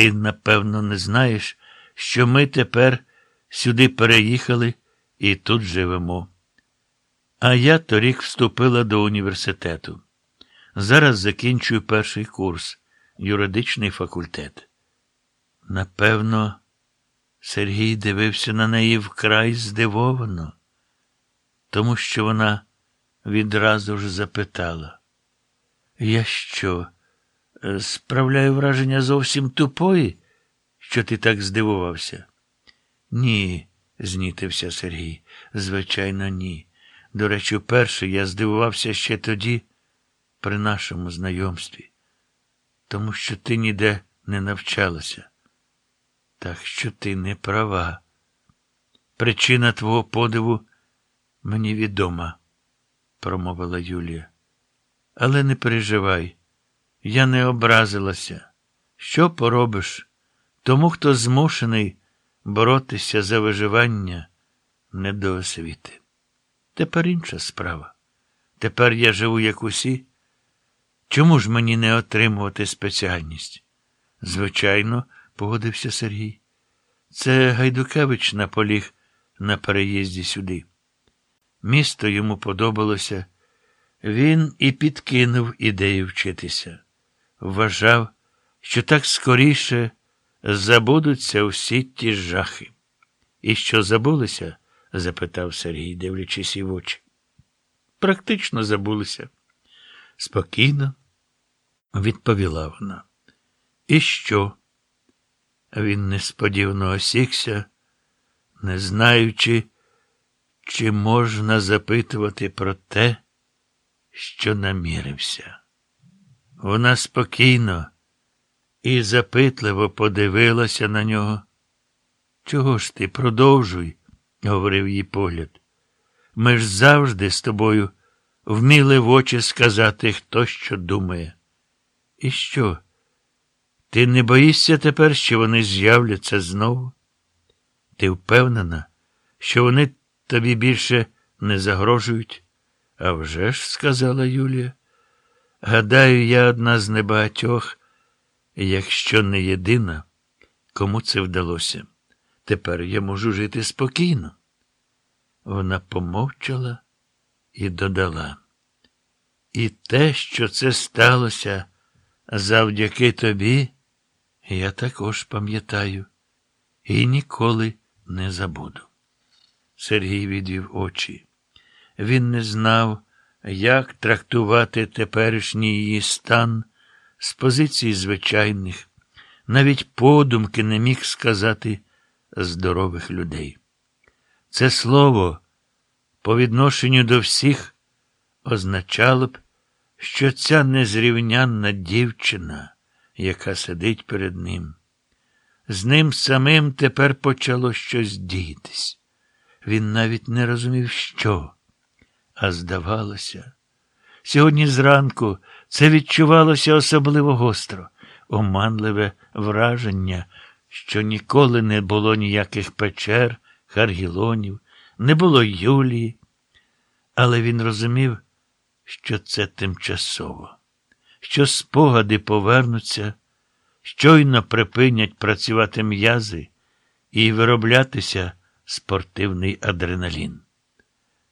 Ти, напевно, не знаєш, що ми тепер сюди переїхали і тут живемо. А я торік вступила до університету. Зараз закінчую перший курс, юридичний факультет. Напевно, Сергій дивився на неї вкрай здивовано, тому що вона відразу ж запитала. Я що, справляю враження зовсім тупої, що ти так здивувався? Ні, знітився Сергій. Звичайно, ні. До речі, вперше я здивувався ще тоді, при нашому знайомстві, тому що ти ніде не навчалася. Так що ти не права. Причина твого подиву мені відома, промовила Юлія. Але не переживай, я не образилася. Що поробиш? Тому, хто змушений боротися за виживання не до освіти. Тепер інша справа. Тепер я живу як усі. Чому ж мені не отримувати спеціальність? Звичайно, погодився Сергій. Це Гайдукевич наполіг на переїзді сюди. Місто йому подобалося. Він і підкинув ідею вчитися. Вважав, що так скоріше забудуться всі ті жахи. І що забулися? запитав Сергій, дивлячись і в очі. Практично забулися. Спокійно, відповіла вона. І що? Він несподівано осікся, не знаючи, чи можна запитувати про те, що намірився. Вона спокійно і запитливо подивилася на нього. Чого ж ти продовжуй, говорив їй погляд. Ми ж завжди з тобою вміли в очі сказати, хто що думає. І що? Ти не боїшся тепер, що вони з'являться знову? Ти впевнена, що вони тобі більше не загрожують? «А вже ж», – сказала Юлія. Гадаю, я одна з небагатьох, якщо не єдина, кому це вдалося. Тепер я можу жити спокійно. Вона помовчала і додала. І те, що це сталося завдяки тобі, я також пам'ятаю і ніколи не забуду. Сергій відвів очі. Він не знав, як трактувати теперішній її стан з позиції звичайних, навіть подумки не міг сказати здорових людей. Це слово по відношенню до всіх означало б, що ця незрівнянна дівчина, яка сидить перед ним, з ним самим тепер почало щось діятись. Він навіть не розумів, що, а здавалося. Сьогодні зранку це відчувалося особливо гостро, оманливе враження, що ніколи не було ніяких печер, харгілонів, не було Юлії. Але він розумів, що це тимчасово, що спогади повернуться, щойно припинять працювати м'язи і вироблятися спортивний адреналін.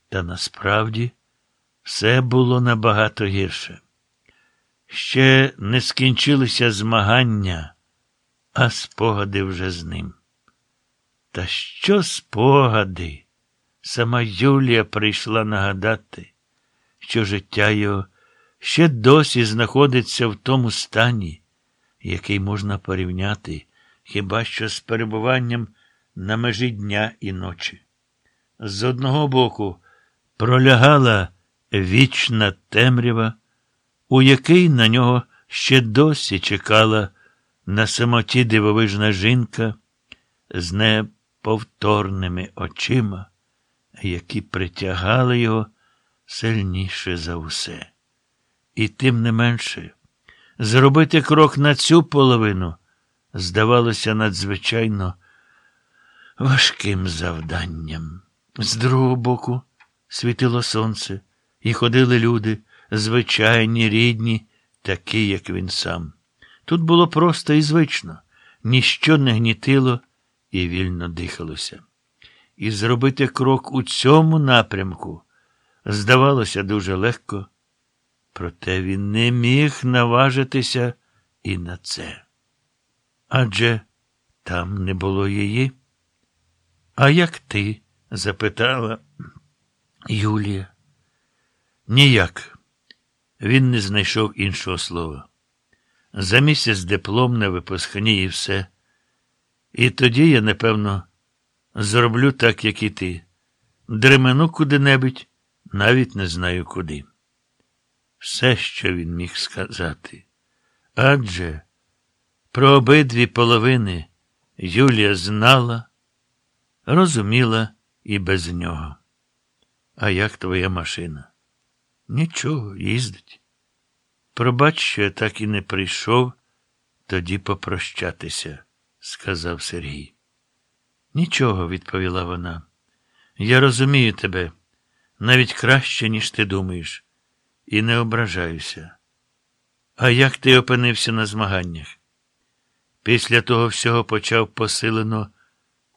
Та насправді все було набагато гірше. Ще не скінчилися змагання, а спогади вже з ним. Та що спогади? Сама Юлія прийшла нагадати, що життя його ще досі знаходиться в тому стані, який можна порівняти хіба що з перебуванням на межі дня і ночі. З одного боку пролягала вічна темрява, у який на нього ще досі чекала на самоті дивовижна жінка з неповторними очима, які притягали його сильніше за усе. І тим не менше, зробити крок на цю половину здавалося надзвичайно важким завданням. З другого боку світило сонце, і ходили люди, звичайні, рідні, такі, як він сам. Тут було просто і звично. ніщо не гнітило і вільно дихалося. І зробити крок у цьому напрямку здавалося дуже легко, проте він не міг наважитися і на це. Адже там не було її. А як ти? запитала Юлія. Ніяк. Він не знайшов іншого слова. За місяць диплом на випускні і все. І тоді я, напевно, зроблю так, як і ти. Дремену куди-небудь, навіть не знаю куди. Все, що він міг сказати. Адже про обидві половини Юлія знала, розуміла і без нього. А як твоя машина? Нічого, їздить. Пробач, що я так і не прийшов тоді попрощатися, сказав Сергій. Нічого, відповіла вона. Я розумію тебе навіть краще, ніж ти думаєш, і не ображаюся. А як ти опинився на змаганнях? Після того всього почав посилено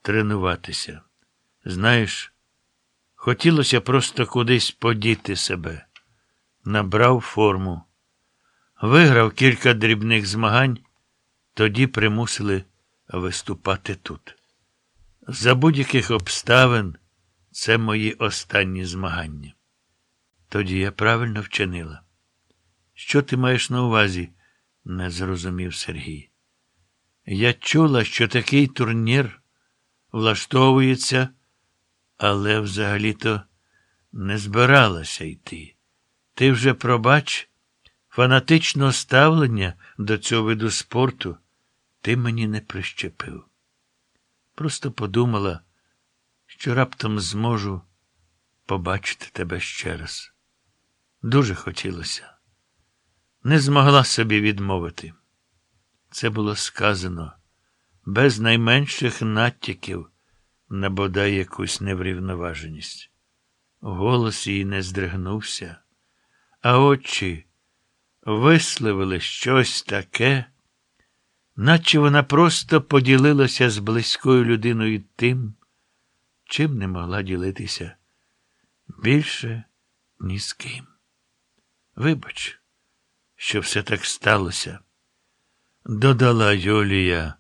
тренуватися. Знаєш, хотілося просто кудись подіти себе. Набрав форму. Виграв кілька дрібних змагань, тоді примусили виступати тут. За будь-яких обставин це мої останні змагання. Тоді я правильно вчинила. Що ти маєш на увазі? не зрозумів Сергій. Я чула, що такий турнір влаштовується, але взагалі-то не збиралася йти. Ти вже пробач фанатичного ставлення до цього виду спорту ти мені не прищепив. Просто подумала, що раптом зможу побачити тебе ще раз. Дуже хотілося. Не змогла собі відмовити. Це було сказано без найменших натяків на бодай якусь неврівноваженість. Голос її не здригнувся, а очі висловили щось таке, наче вона просто поділилася з близькою людиною тим, чим не могла ділитися більше ні з ким. Вибач, що все так сталося. Додала Юлія,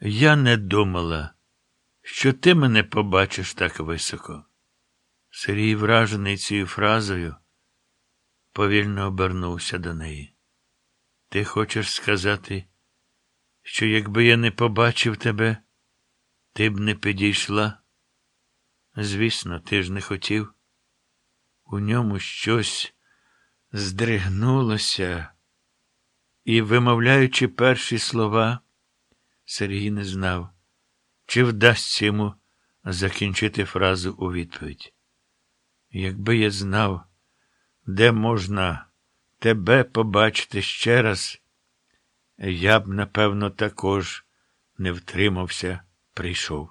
я не думала, що ти мене побачиш так високо. Сергій, вражений цією фразою, повільно обернувся до неї. Ти хочеш сказати, що якби я не побачив тебе, ти б не підійшла? Звісно, ти ж не хотів. У ньому щось здригнулося, і, вимовляючи перші слова, Сергій не знав, чи вдасться йому закінчити фразу у відповідь. Якби я знав, де можна тебе побачити ще раз, я б, напевно, також не втримався, прийшов.